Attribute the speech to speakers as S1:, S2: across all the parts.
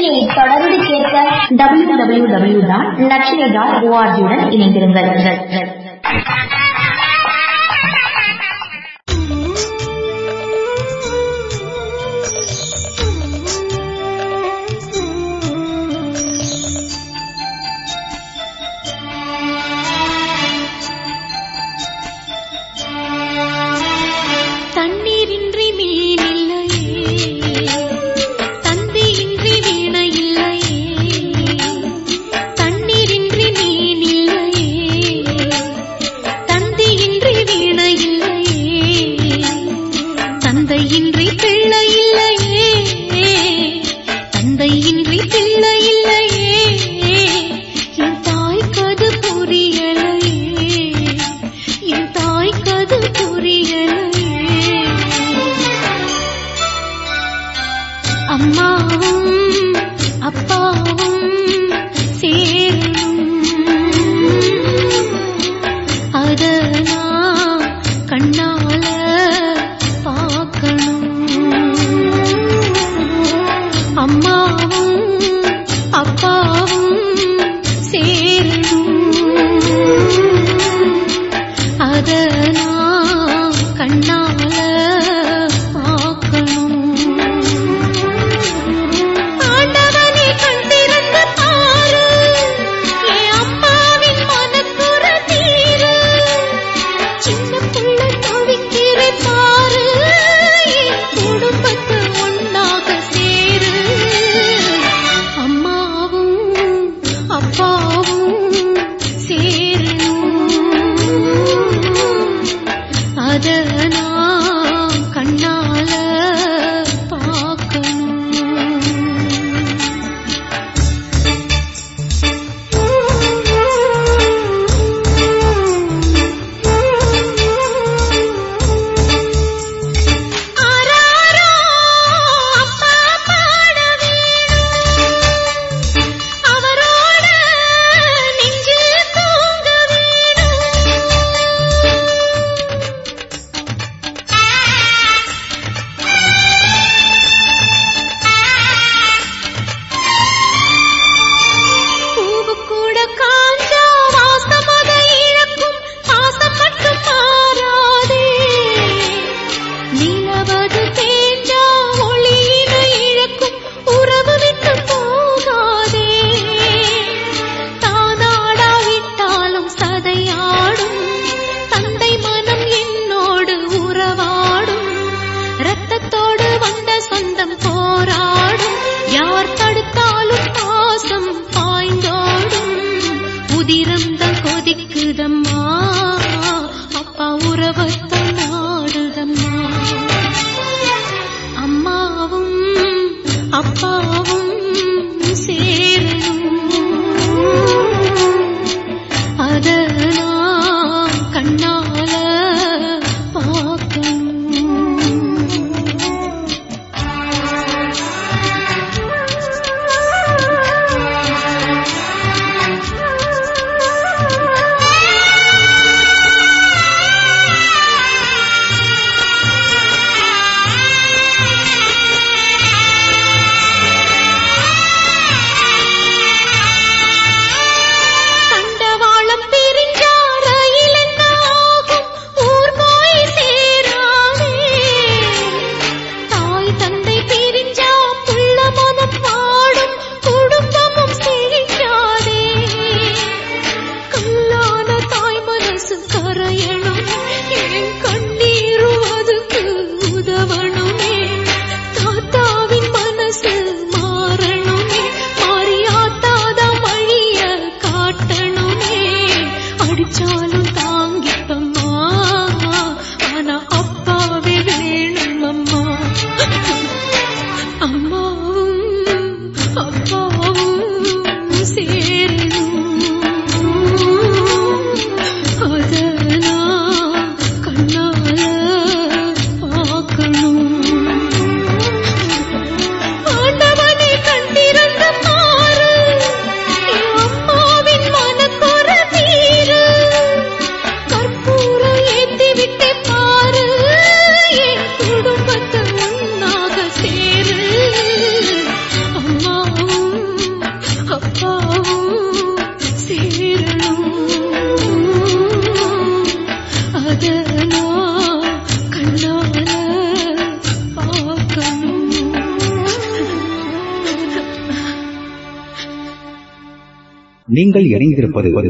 S1: நிகழ்ச்சியை தொடர்ந்து கேட்க W W W dot Lakshya dot ஓஆர்ஜியுடன் இணைந்திருங்கள்.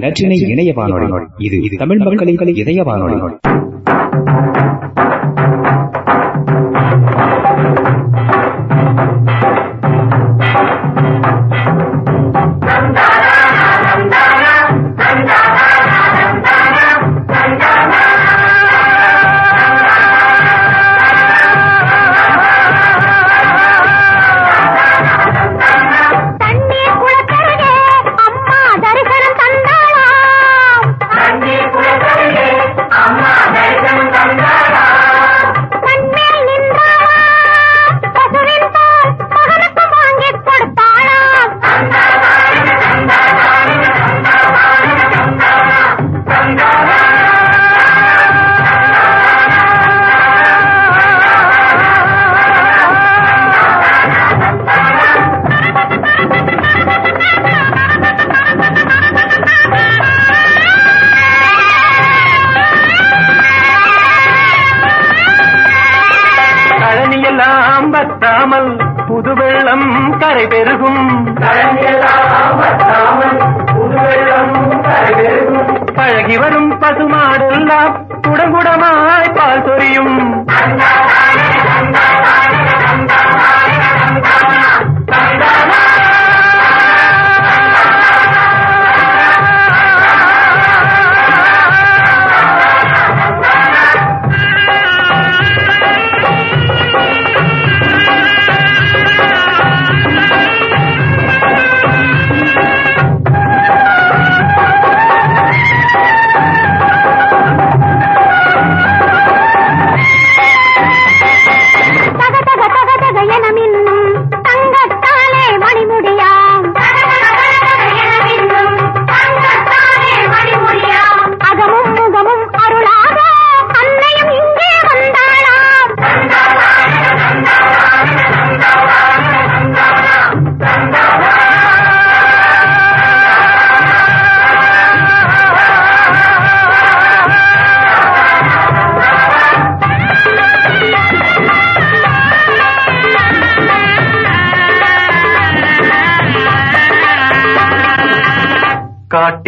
S2: நற்றினை இணைய வானொலி இது தமிழ் மக்களின் இணைய வானொலி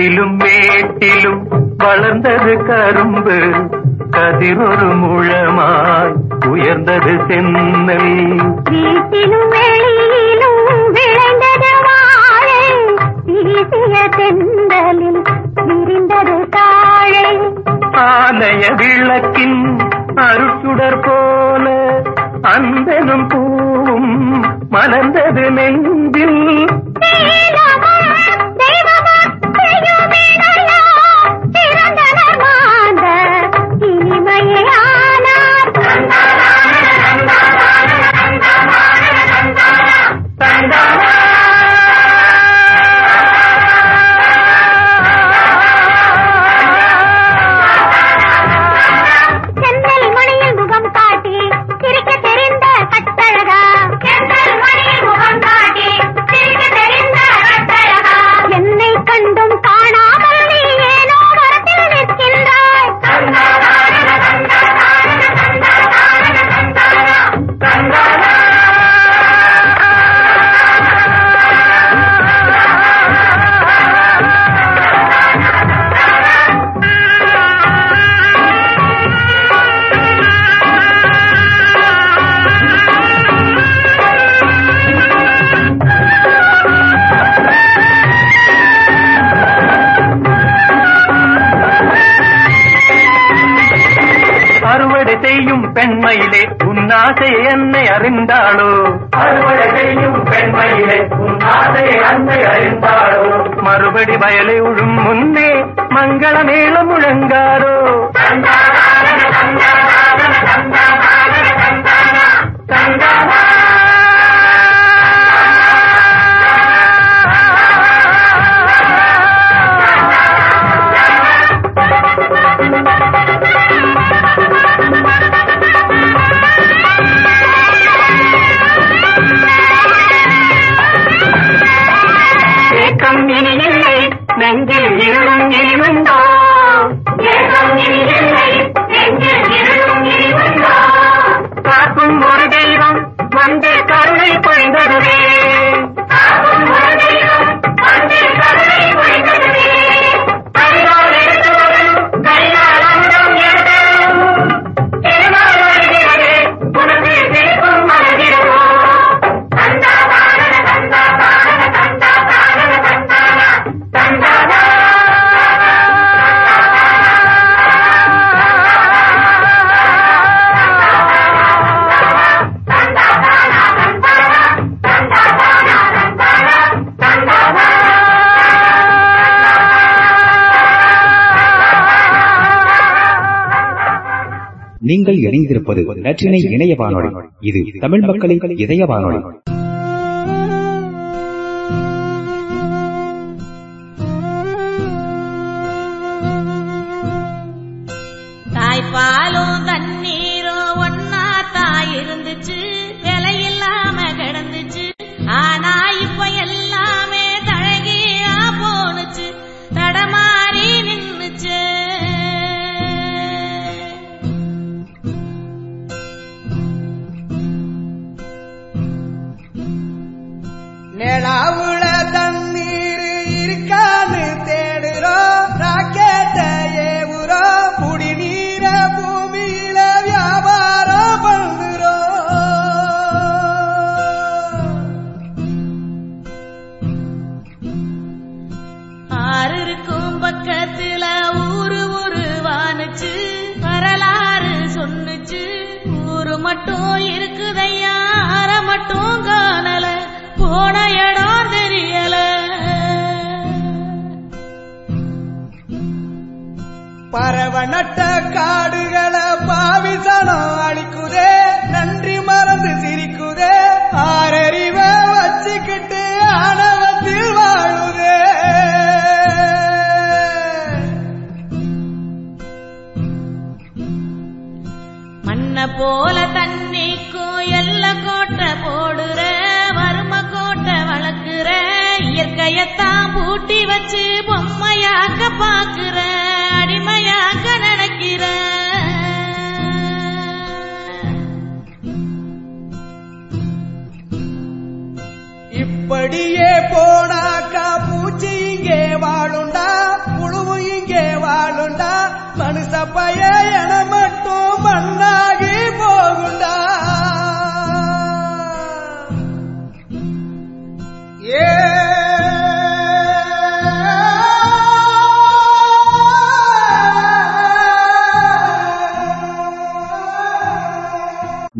S3: காட்டிலும் மேட்டிலும் வளர்ந்தது கரும்பு கதிரொரு முழமாய் உயர்ந்தது சென்னல்
S4: வீட்டிலும் வெளியிலும் விளைந்தது வாழை வீசிய தென்றலில் விரிந்தது தாழை.
S3: ஆலய விளக்கின் அருட்சுடர் போல அந்தனும் பூவும் மலர்ந்தது நெஞ்சில். பெண்மையிலே உன்னாசை என்னை அறிந்தாளோ அறுவடை செய்யும் பெண்மையிலே உன்னாசை என்னை அறிந்தாளோ மறுபடி வயலை உழும் முன்னே மங்கள மேளம் முழங்காரோ
S5: இணைந்திருப்பது நற்றினை இணைய வானொலி இது தமிழ் மக்களின் இதய வானொலி
S6: மட்டும் இருக்குதையா? அற மட்டும் காணல. போன இடம் தெரியல.
S7: பறவ நட்ட காடுகளை பாவிசனம் அழிக்குதே. நன்றி மறந்து சிரிக்குதே. ஆறறிவ வச்சுக்கிட்டு ஆணவத்தில் வாழுதே.
S6: மண்ண போல தண்ணிக்கும் நகையத்தான் பூட்டி வச்சு பொம்மையாக்க பாக்குற அடிமையாக்க நினைக்கிற.
S7: இப்படியே போனாக்கா பூச்சி இங்கே வாழுண்டா புழுவு இங்கே வாழுண்டா மனுஷ பய என மட்டும் மண்ணாகி போகுண்டா.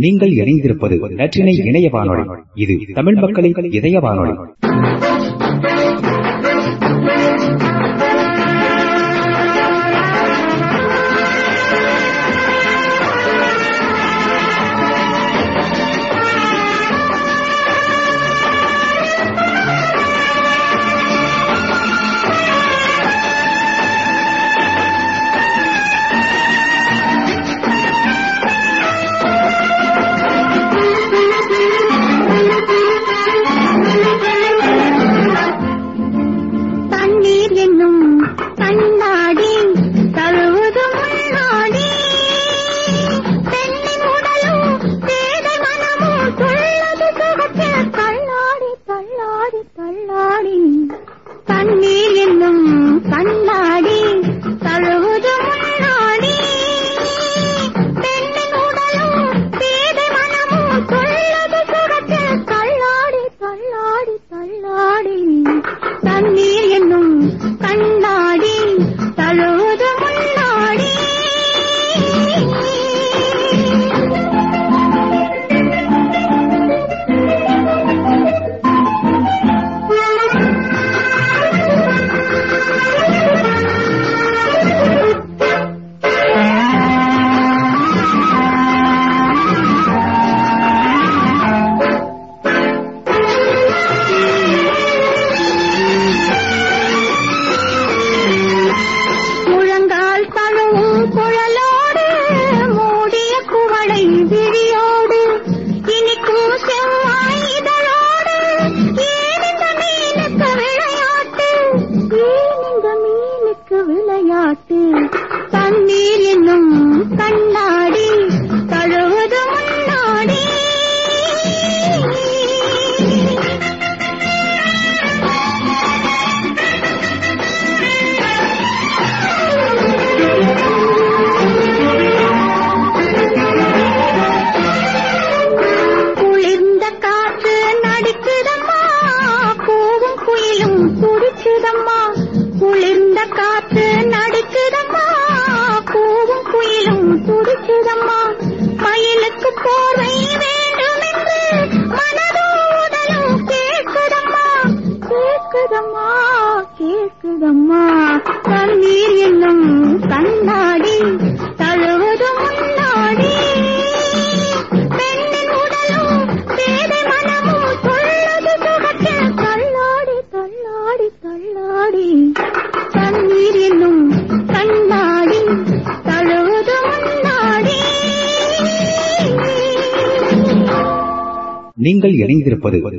S5: நீங்கள் இணைந்திருப்பது நற்றினை இணைய வானொலி இது தமிழ் மக்களின் இதய வானொலி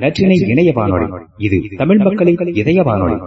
S8: நற்றினை இணைய வானொலி இது தமிழ் மக்களின் இதய வானொலி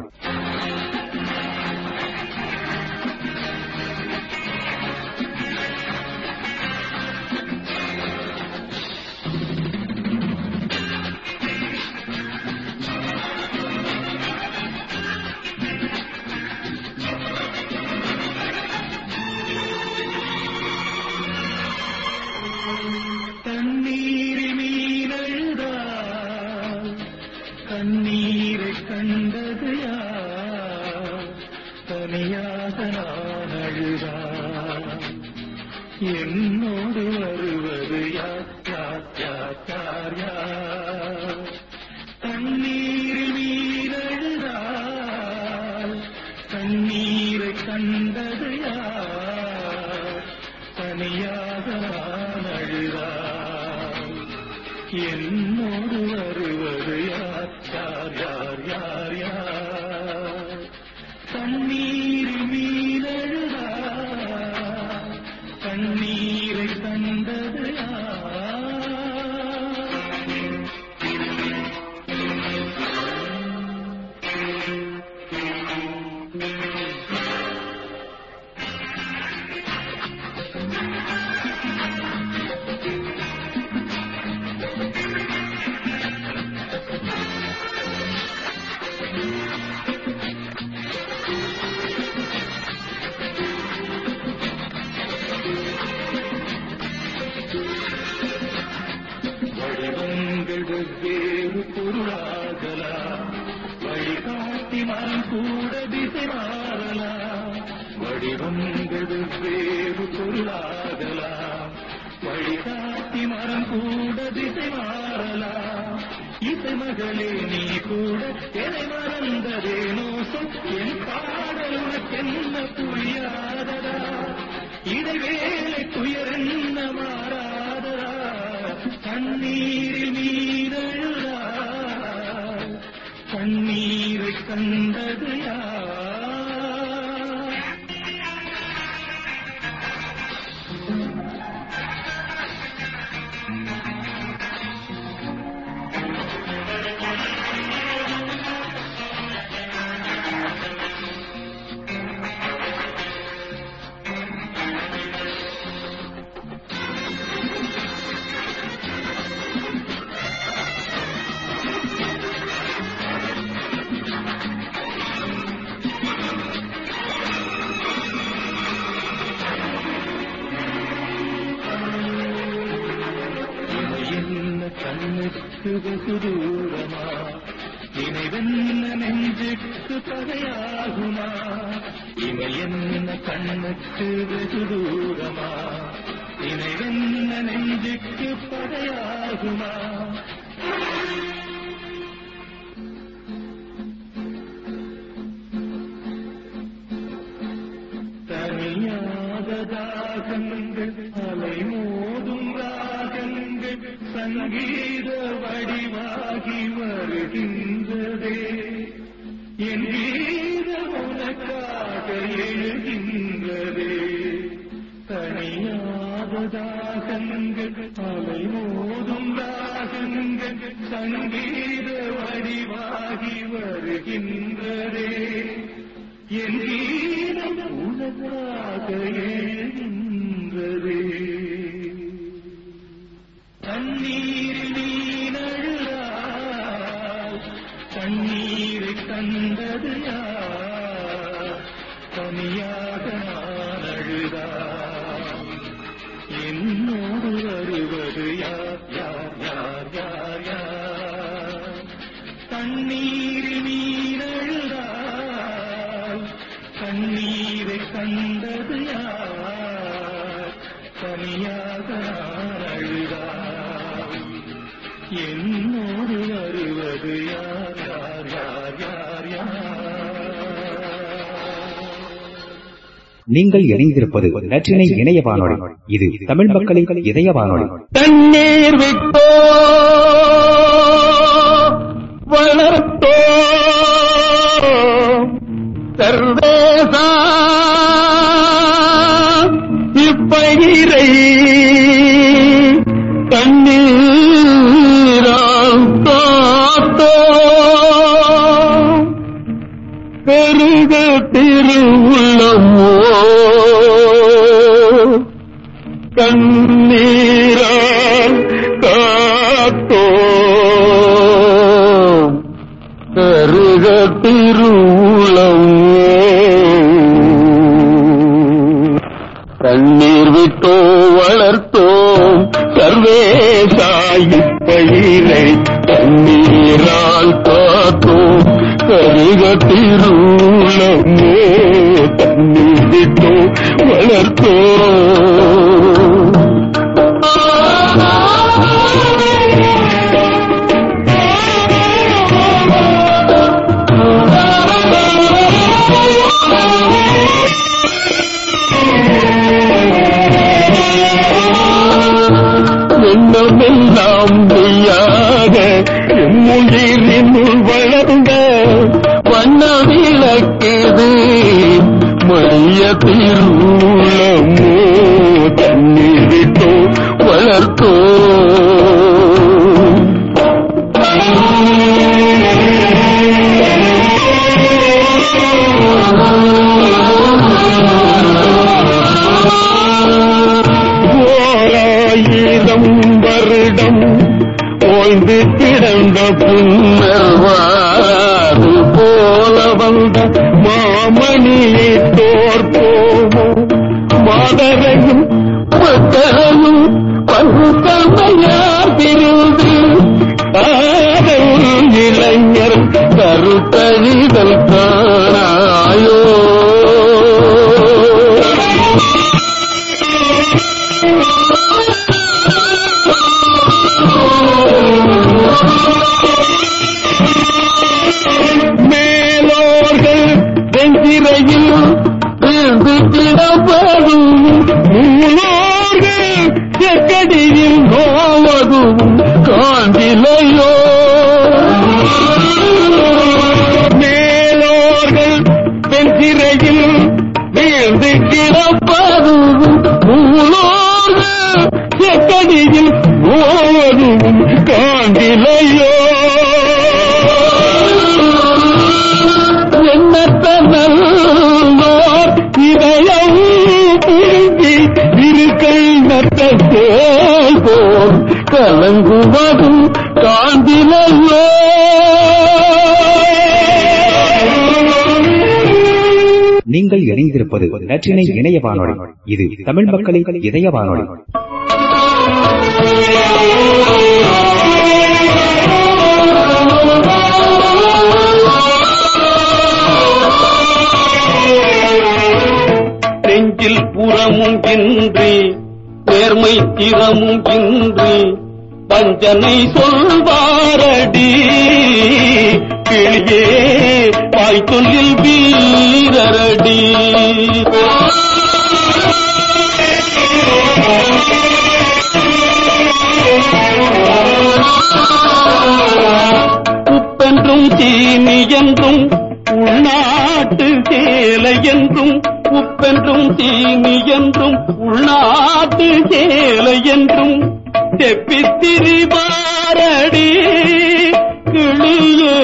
S9: நெஞ்சுக்கு பகையாகுமா இவை என்ன கண்ணுக்கு வெகு தூரமா? இவை என்ன நெஞ்சுக்கு பகையாகுமா தனியாக தாகங்கள் அலை மோதும் ராகங்கள் சங்கீத வடிவாகி வருகின்றதே. வீர உனக்காக எழுகின்றதே தனியாக தாகங்கள் அலை மோதும் ராகங்கள் சங்கீத வடிவாகி வருகின்றதே. என் வீரம் உனக்காக எழுகின்றதே. தண்ணீரில் தண்ணீரை கண்டது யார்
S8: நீங்கள் இணைந்திருப்பது நற்றினை இணைய வானொலி. இது தமிழ் மக்களின் இதய வானொலி.
S9: தண்ணீர் விட்டோ வளர்த்தோ சர்வேசா தண்ணீர் தண்ணீரால் காத்தோ. பெருக திருவுள்ளமோ கண்ணீரால் காத்தோ கருக يرمون கலங்குவதும் காந்திலையோ
S5: நீங்கள் இணைந்திருப்பது நற்றினை இணைய வானொலி. இது தமிழ் மக்களின் இதய வானொலி.
S9: நெஞ்சில் புறமும் இன்றி நேர்மை திறமும் இன்றி பஞ்சனை சொல்வாரடி. கிளியே வாய்த்தொல்லில் வீரரடி. உப்பென்றும் தீனி என்றும் உள்நாட்டு சேலை என்றும் உப்பென்றும் தீனி என்றும் உள்நாட்டு சேலை என்றும் செப்பித்திரிபாரடி கிளியே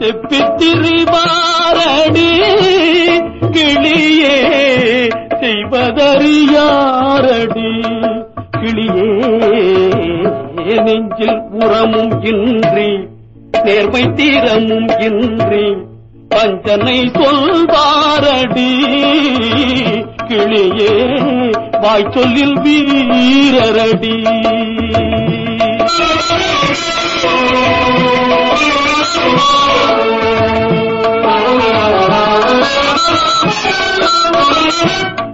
S9: செப்பித்திரிபாரடி கிளியே செய்வதறியாரடி. கிளியே நெஞ்சில் உரமும் இன்றி நேர்மை தீரமும் இன்றி பஞ்சனை சொல்வாரடி. கிளியே வாய் சொல்லில் வீரரடி.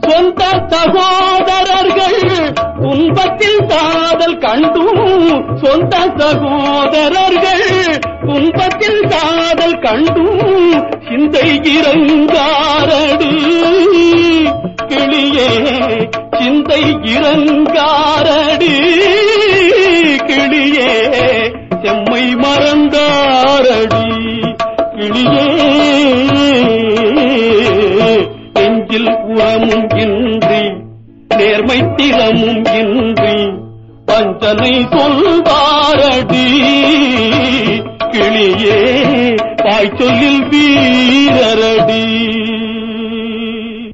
S9: சொந்த சகோதரர்கள் துன்பத்தில் காதல் கண்டும். சொந்த சகோதரர்கள் துன்பத்தில் காதல் கண்டும் சிந்தை இறங்காரடு. கிளியே சிந்தை இறங்காரடி. கிளியே செம்மை மறந்தாரடி. கிளியே நெஞ்சில் உரமும் இன்றி நேர்மை திறமும் இன்றி பஞ்சனை சொல்வாரடி. கிளியே வாய்ச்சொல்லில் வீரரடி.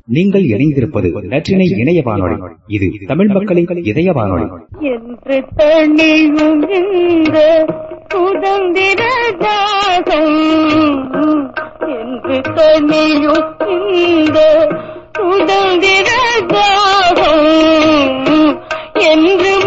S5: நீங்கள் இணைந்திருப்பது நற்றினை இணைய வானொலி. இது தமிழ் மக்களின் இதய வானொலி.
S10: என்று தண்ணி இந்த சுதந்திர தாகம் என்று தணியும் இந்த சுதந்திர தாகம் என்று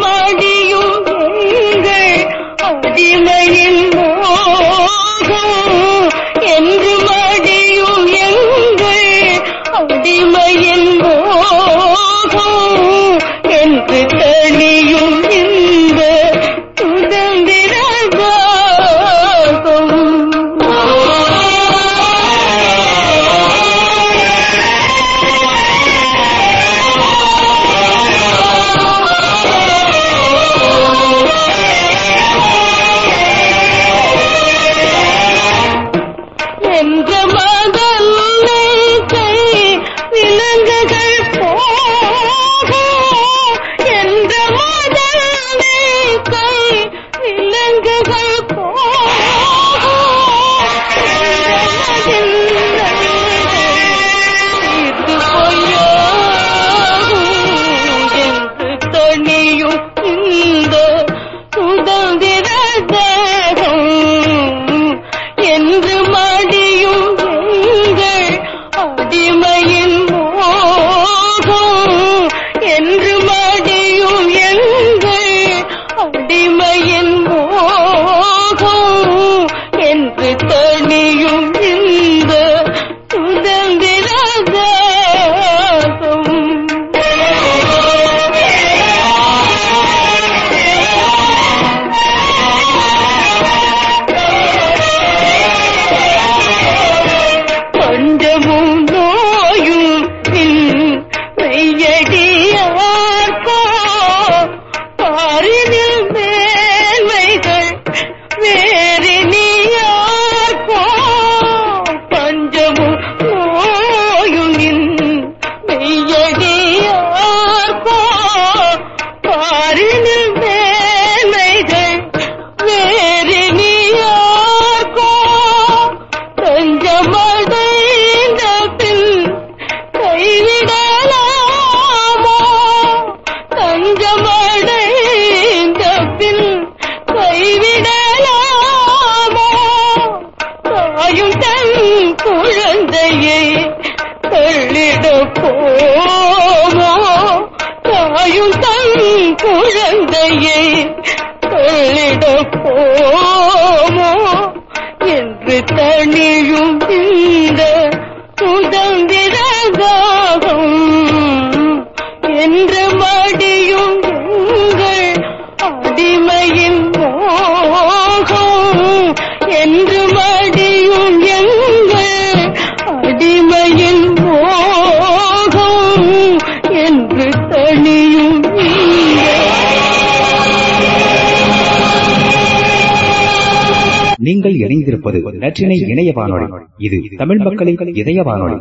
S5: நீங்கள் இணைந்திருப்பது நற்றினை இணைய வானொலி இது தமிழ் மக்களின் இதய வானொலி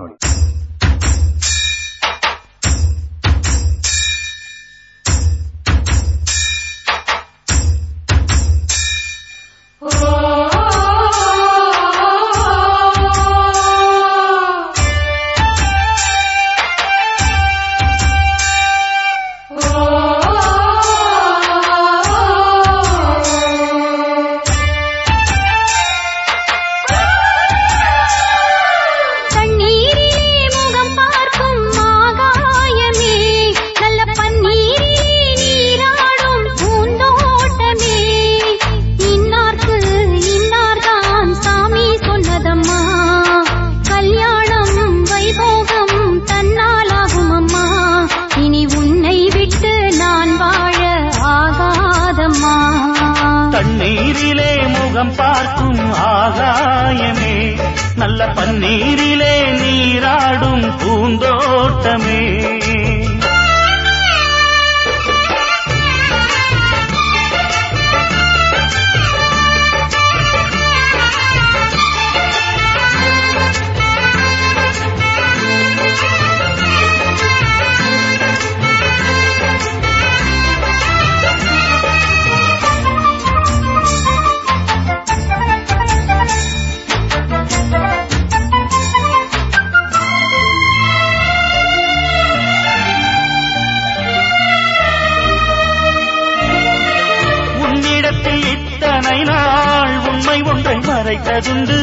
S11: மறைத்ததுண்டு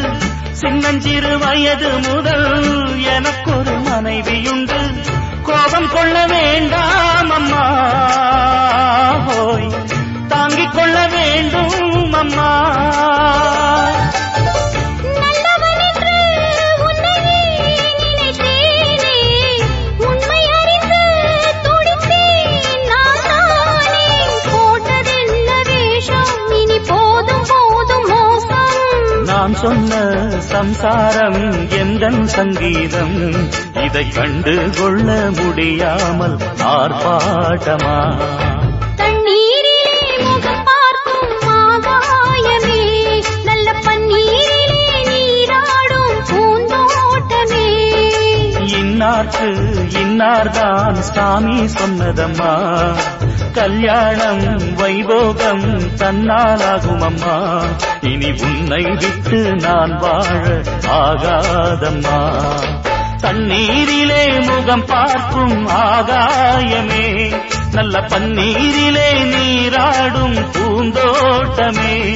S11: சின்னஞ்சிறு வயது முதல் எனக்கொரு மனைவியுண்டு. கோபம் கொள்ளவே சொன்ன சம்சாரம் எந்தன் சங்கீதம்? இதை கண்டு கொள்ள முடியாமல் ஆர்ப்பாட்டமா? இன்னார்க்கு இன்னார்தான் சாமி சொன்னதம்மா. கல்யாணம் வைபோகம் தன்னாலாகும் அம்மா இனி உன்னை விட்டு நான் வாழ ஆகாதம்மா. தண்ணீரிலே முகம் பார்க்கும் ஆகாயமே. நல்ல பன்னீரிலே நீராடும் பூந்தோட்டமே.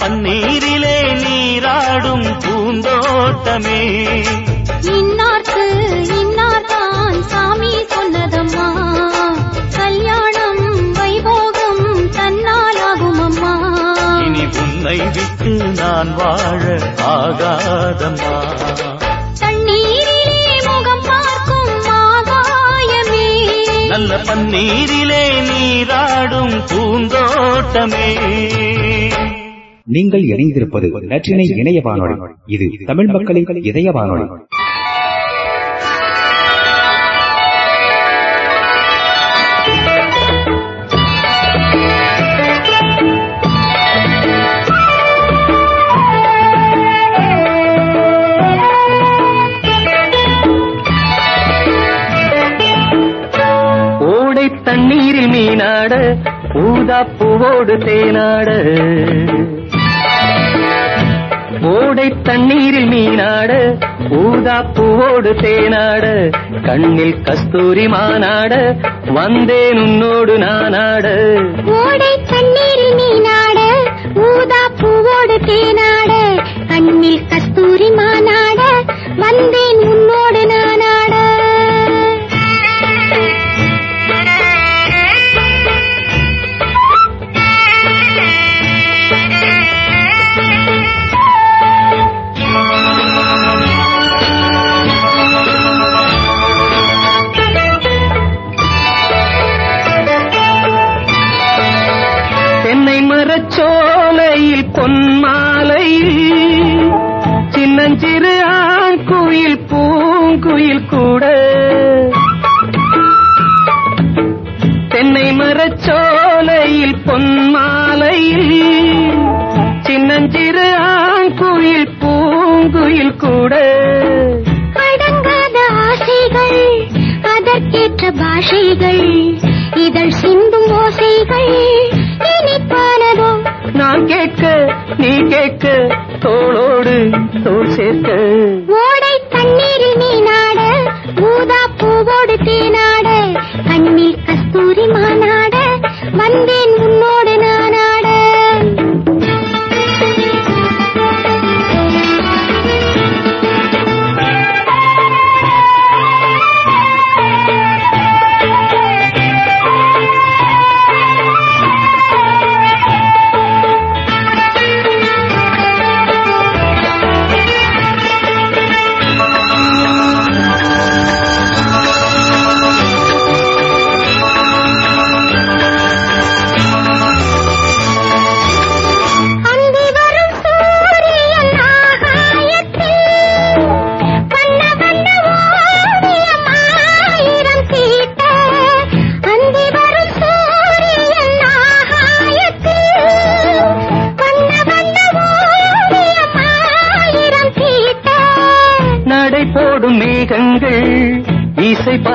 S11: பன்னீரிலே நீராடும் பூந்தோட்டமே.
S2: இன்னார்க்கு இன்னார்தான் சாமி சொன்னதம்மா. கல்யாணம் வைபோகம் தன்னாலாகும் அம்மா
S11: இனி உன்னை விட்டு நான் வாழ ஆகாதம்மா. நல்ல பன்னீரிலே நீராடும் பூந்தோட்டமே.
S12: நீங்கள் இணைந்திருப்பது நற்றினை இணைய வானொலி. இது தமிழ் மக்களின் இதய வானொலி.
S13: ஓடை தண்ணீரில் மீனாட ஊதா பூவோடு தேனாட. ஓடை தண்ணீரில் மீனாட ஊதா பூவோடு தேனாட கண்ணில் கஸ்தூரி மானாட வந்தேன் உன்னோடு நானாட.
S2: ஓடை தண்ணீரில் மீனாட ஊதா பூவோடு தேனாட கண்ணில் கஸ்தூரி மானாட வந்தேன்
S13: கூட. தென்னை மரச்சோலையில் பொன்மாலையில் சின்னஞ்சிறு ஆண் குயில் பூங்குயில் கூட.
S2: அடங்காத ஆசைகள் அதற்கேற்ற பாஷைகள் இதழ் சிந்தும் ஓசைகள் இனிப்பானதோ?
S13: நான் கேட்க நீ கேட்க தோளோடு தோள் சேர்க்க.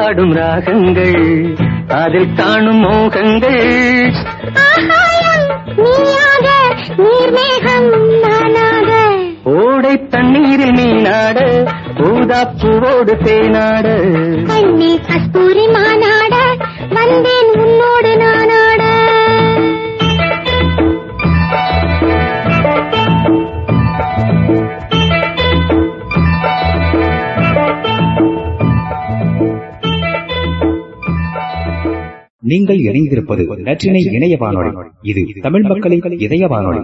S13: பாடும் ராகங்கள் அதில் காணும் மோகங்கள். ஓடை தண்ணீரில் மீனாட பூதாப்பூவோடு தேனாட.
S2: கஸ்தூரி மாநாட வந்தே
S14: நீங்கள் இணைந்திருப்பது நற்றினை இணைய வானொலி இது தமிழ் மக்களின் இதய வானொலி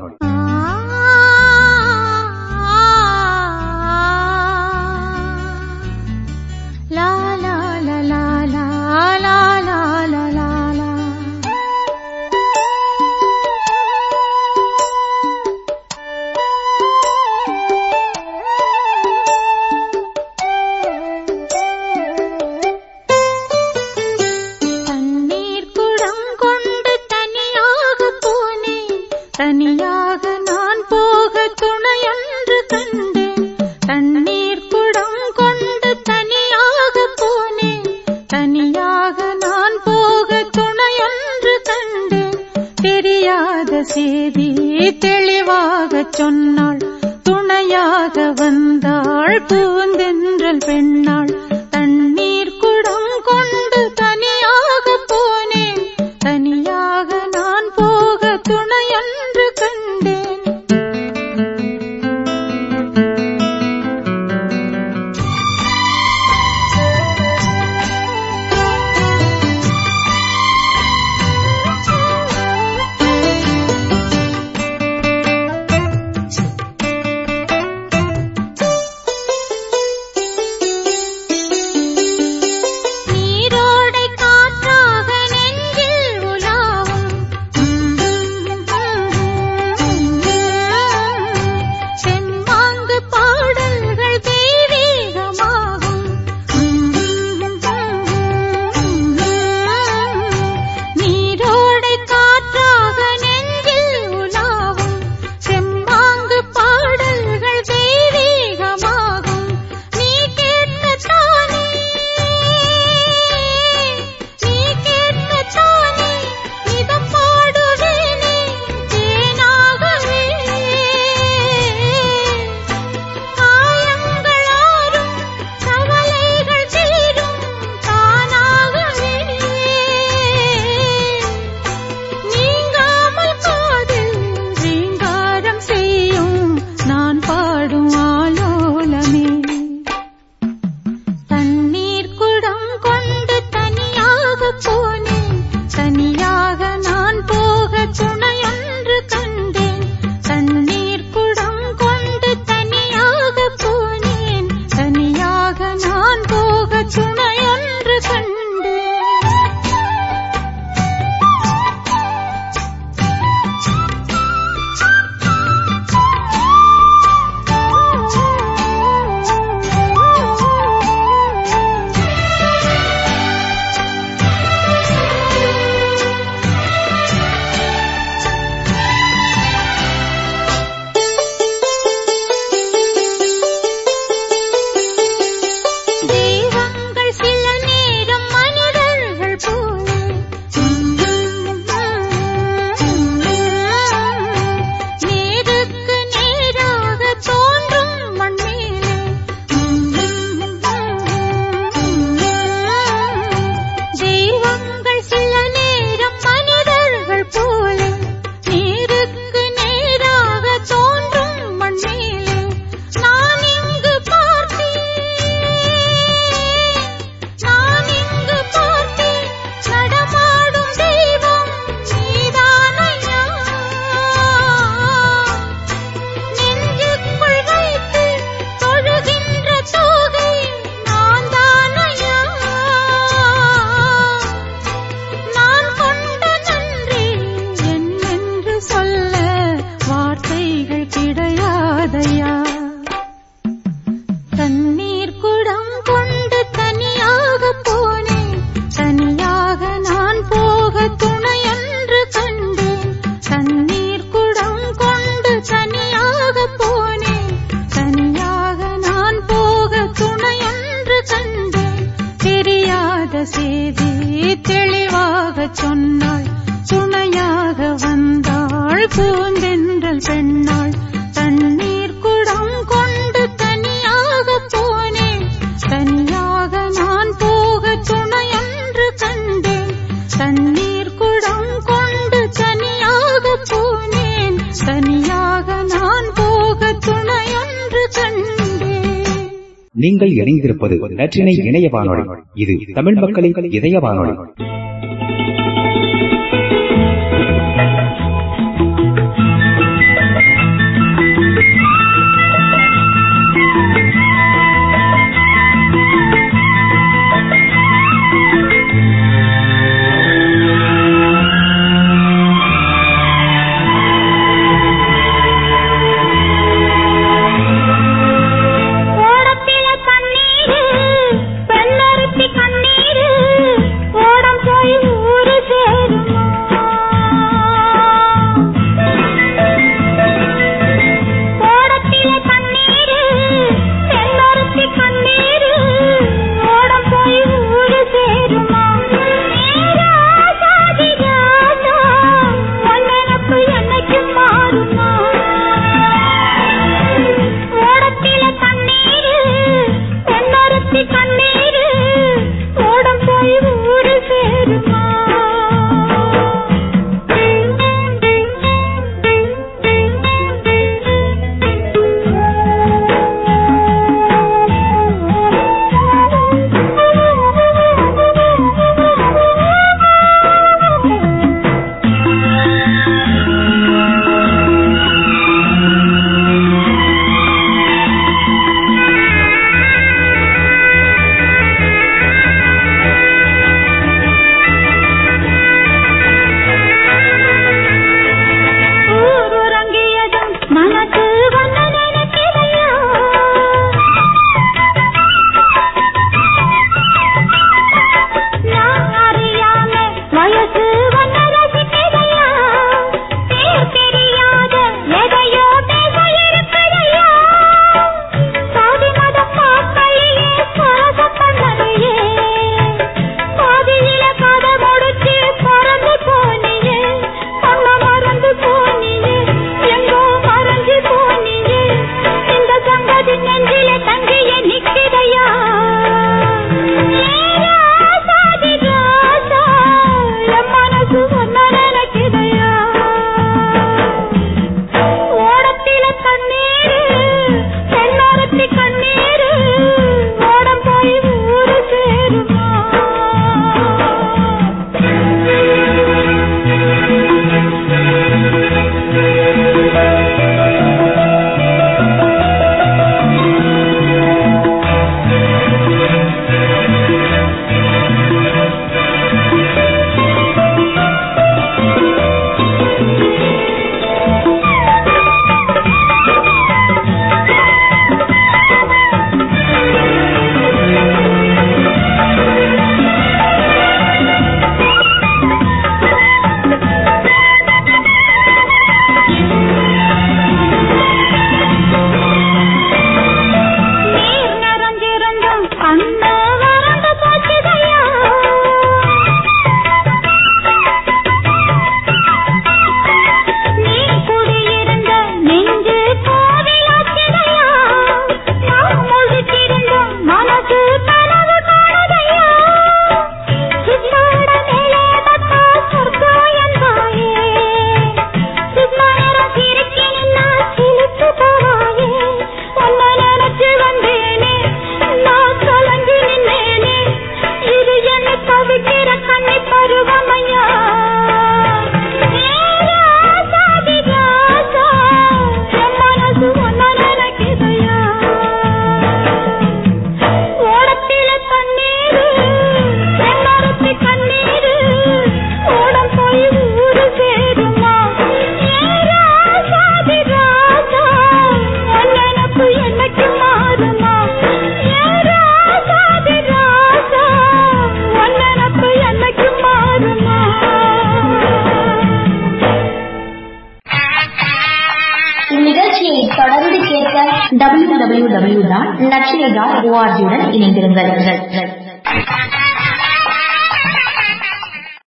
S5: நற்றினை இணைய வானொலி இது தமிழ் மக்களின் இதய வானொலி